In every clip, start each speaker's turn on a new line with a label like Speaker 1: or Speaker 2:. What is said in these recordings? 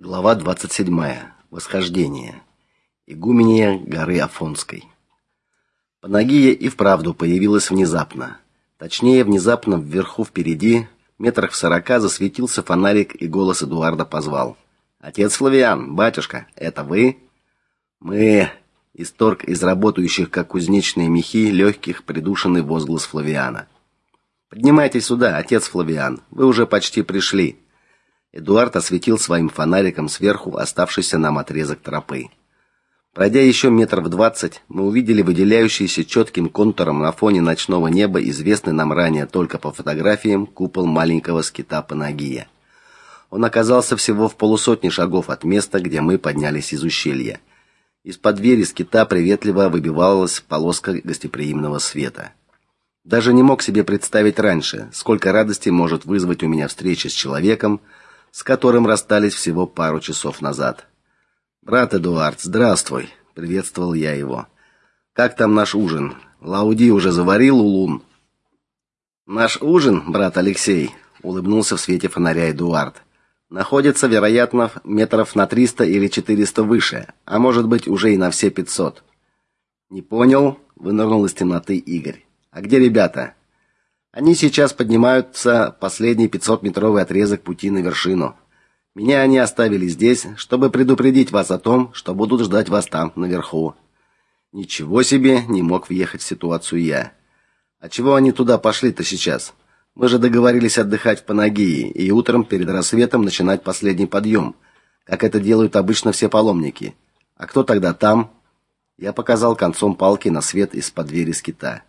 Speaker 1: Глава 27. Восхождение. Игумения горы Афонской. Панагия и вправду появилась внезапно. Точнее, внезапно вверху впереди, метрах в сорока, засветился фонарик, и голос Эдуарда позвал: "Отец Флавиан, батюшка, это вы?" "Мы", исторг из работающих как кузнечные мехи легких придушенный возглас Флавиана. "Поднимайтесь сюда, отец Флавиан. Вы уже почти пришли". Эдуард осветил своим фонариком сверху оставшийся нам отрезок тропы. Пройдя еще метров двадцать, мы увидели выделяющийся четким контуром на фоне ночного неба известный нам ранее только по фотографиям купол маленького скита Панагия. Он оказался всего в полусотни шагов от места, где мы поднялись из ущелья. Из-под двери скита приветливо выбивалась полоска гостеприимного света. Даже не мог себе представить раньше, сколько радости может вызвать у меня встреча с человеком, с которым расстались всего пару часов назад. Брат Эдуард, здравствуй, приветствовал я его. Как там наш ужин? Лауди уже заварил улун. Наш ужин, брат Алексей, улыбнулся в свете фонаря Эдуард. Находится, вероятно, метров на триста или четыреста выше, а может быть, уже и на все пятьсот. Не понял, вынырнул из темноты Игорь. А где ребята? Они сейчас поднимаются последний 500-метровый отрезок пути на вершину. Меня они оставили здесь, чтобы предупредить вас о том, что будут ждать вас там, наверху. Ничего себе, не мог въехать в ситуацию я. А чего они туда пошли-то сейчас? Мы же договорились отдыхать в Панагии и утром перед рассветом начинать последний подъем, как это делают обычно все паломники. А кто тогда там? Я показал концом палки на свет из-под двери скита.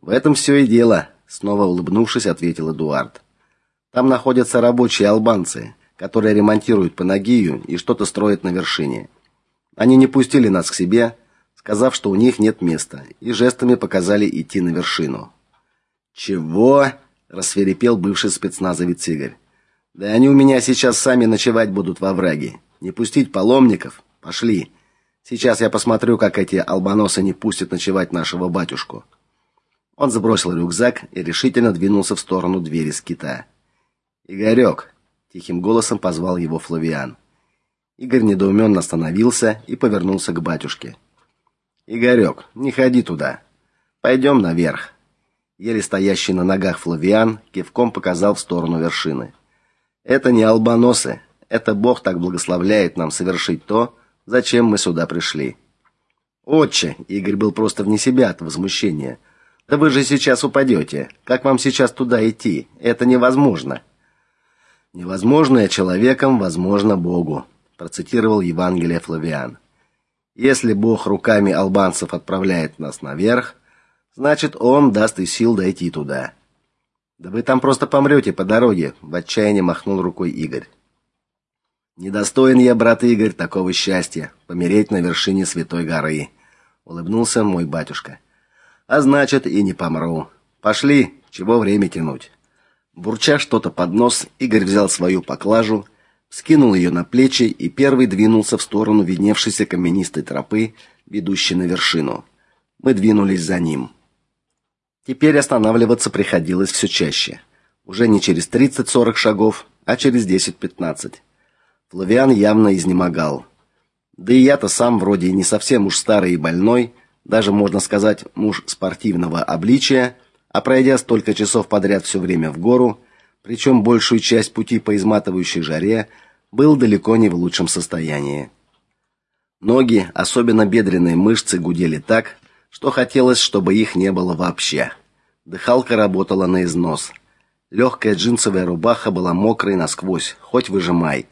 Speaker 1: В этом все и дело, снова улыбнувшись, ответил Эдуард. Там находятся рабочие албанцы, которые ремонтируют Панагию и что-то строят на вершине. Они не пустили нас к себе, сказав, что у них нет места, и жестами показали идти на вершину. Чего? рассверепел бывший спецназовец Игорь. Да они у меня сейчас сами ночевать будут во враге. Не пустить паломников? Пошли. Сейчас я посмотрю, как эти албаносы не пустят ночевать нашего батюшку. Он забросил рюкзак и решительно двинулся в сторону двери скита. "Игорек!» — тихим голосом позвал его Флавиан. Игорь недоуменно остановился и повернулся к батюшке. "Игорек, не ходи туда. Пойдем наверх." Еле стоящий на ногах Флавиан кивком показал в сторону вершины. "Это не албаносы, это Бог так благословляет нам совершить то, зачем мы сюда пришли." "Отче!" Игорь был просто вне себя от возмущения. Да вы же сейчас упадете. Как вам сейчас туда идти? Это невозможно. Невозможное человеком возможно Богу, процитировал Евангелие Флавиан. Если Бог руками албанцев отправляет нас наверх, значит, он даст и сил дойти туда. Да вы там просто помрете по дороге, в отчаянии махнул рукой Игорь. Недостоин я, брат Игорь, такого счастья помереть на вершине святой горы, улыбнулся мой батюшка а значит и не помру. Пошли, чего время тянуть. Бурча что-то под нос, Игорь взял свою поклажу, скинул ее на плечи и первый двинулся в сторону видневшейся каменистой тропы, ведущей на вершину. Мы двинулись за ним. Теперь останавливаться приходилось все чаще. Уже не через 30-40 шагов, а через 10-15. Флавиан явно изнемогал. Да и я-то сам вроде и не совсем уж старый и больной, даже можно сказать, муж спортивного обличия, а пройдя столько часов подряд все время в гору, причем большую часть пути по изматывающей жаре, был далеко не в лучшем состоянии. Ноги, особенно бедренные мышцы гудели так, что хотелось, чтобы их не было вообще. Дыхалка работала на износ. Легкая джинсовая рубаха была мокрой насквозь, хоть выжимай.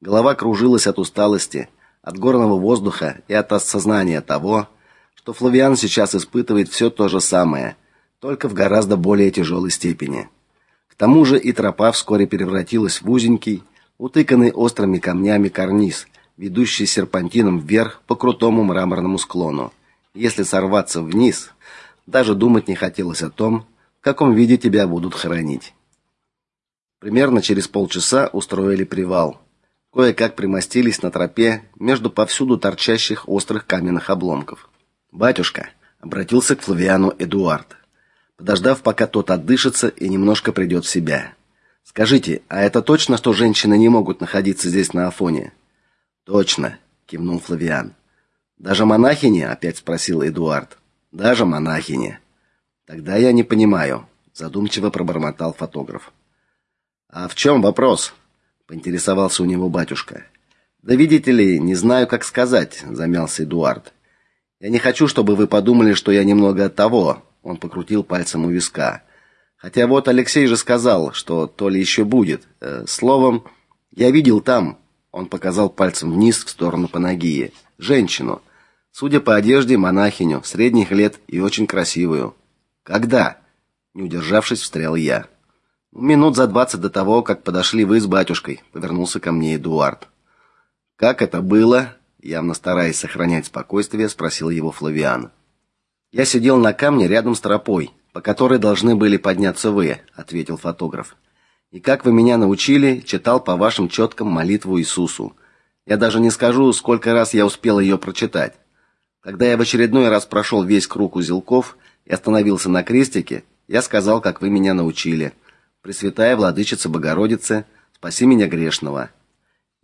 Speaker 1: Голова кружилась от усталости, от горного воздуха и от осознания того, что Флавиан сейчас испытывает все то же самое, только в гораздо более тяжелой степени. К тому же и тропа вскоре превратилась в узенький, утыканный острыми камнями карниз, ведущий серпантином вверх по крутому мраморному склону. Если сорваться вниз, даже думать не хотелось о том, в каком виде тебя будут хоронить. Примерно через полчаса устроили привал. Кое-как примостились на тропе между повсюду торчащих острых каменных обломков. Батюшка обратился к Флавиану Эдуард, подождав, пока тот отдышится и немножко придет в себя. Скажите, а это точно, что женщины не могут находиться здесь на Афоне? Точно, кивнул Флавиан. Даже монахини, опять спросил Эдуард. Даже монахини. Тогда я не понимаю, задумчиво пробормотал фотограф. А в чем вопрос? поинтересовался у него батюшка. Да видите ли, не знаю, как сказать, замялся Эдуард. Я не хочу, чтобы вы подумали, что я немного от того, он покрутил пальцем у виска. Хотя вот Алексей же сказал, что то ли еще будет. Э, словом, я видел там, он показал пальцем вниз в сторону Панагии, женщину. Судя по одежде, монахиню, средних лет и очень красивую. Когда? Не удержавшись, встрял я. Минут за двадцать до того, как подошли вы с батюшкой, повернулся ко мне Эдуард. Как это было? Явно стараясь сохранять спокойствие, спросил его Флавиан. Я сидел на камне рядом с тропой, по которой должны были подняться вы, ответил фотограф. И как вы меня научили, читал по вашим четкам молитву Иисусу. Я даже не скажу, сколько раз я успел ее прочитать. Когда я в очередной раз прошел весь круг узелков и остановился на крестике, я сказал, как вы меня научили. Пресвятая владычица Богородица, спаси меня грешного.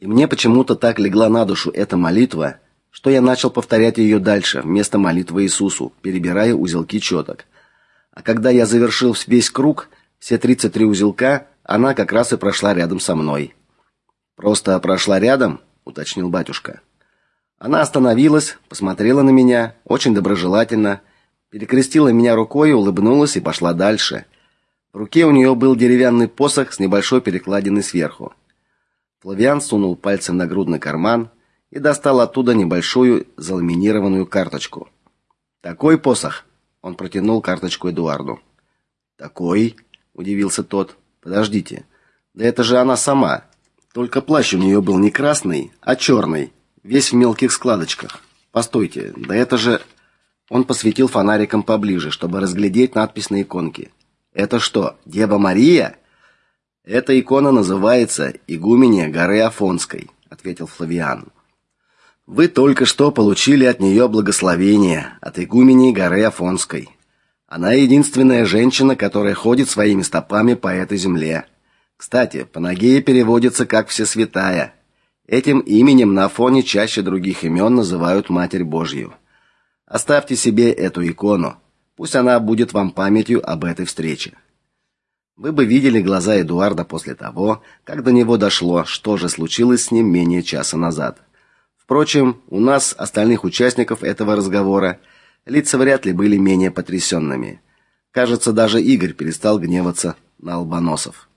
Speaker 1: И мне почему-то так легла на душу эта молитва, что я начал повторять ее дальше, вместо молитвы Иисусу, перебирая узелки четок. А когда я завершил весь круг, все 33 узелка, она как раз и прошла рядом со мной. Просто прошла рядом, уточнил батюшка. Она остановилась, посмотрела на меня очень доброжелательно, перекрестила меня рукой, улыбнулась и пошла дальше. В руке у нее был деревянный посох с небольшой перекладиной сверху. Флавиан сунул пальцем на грудный карман и достал оттуда небольшую заламинированную карточку. Такой посох, он протянул карточку Эдуарду. "Такой?" удивился тот. "Подождите. Да это же она сама. Только плащ у нее был не красный, а черный, весь в мелких складочках. Постойте, да это же Он посветил фонариком поближе, чтобы разглядеть надпись на иконке. Это что, Дева Мария? Эта икона называется Игуменья горы Афонской, ответил Флавиан. Вы только что получили от нее благословение от игумени горы Афонской. Она единственная женщина, которая ходит своими стопами по этой земле. Кстати, Панагея переводится как Всесвятая. Этим именем на Афоне чаще других имен называют Матерь Божью. Оставьте себе эту икону. Пусть она будет вам памятью об этой встрече. Вы бы видели глаза Эдуарда после того, как до него дошло, что же случилось с ним менее часа назад. Впрочем, у нас, остальных участников этого разговора, лица вряд ли были менее потрясенными. Кажется, даже Игорь перестал гневаться на албаносов.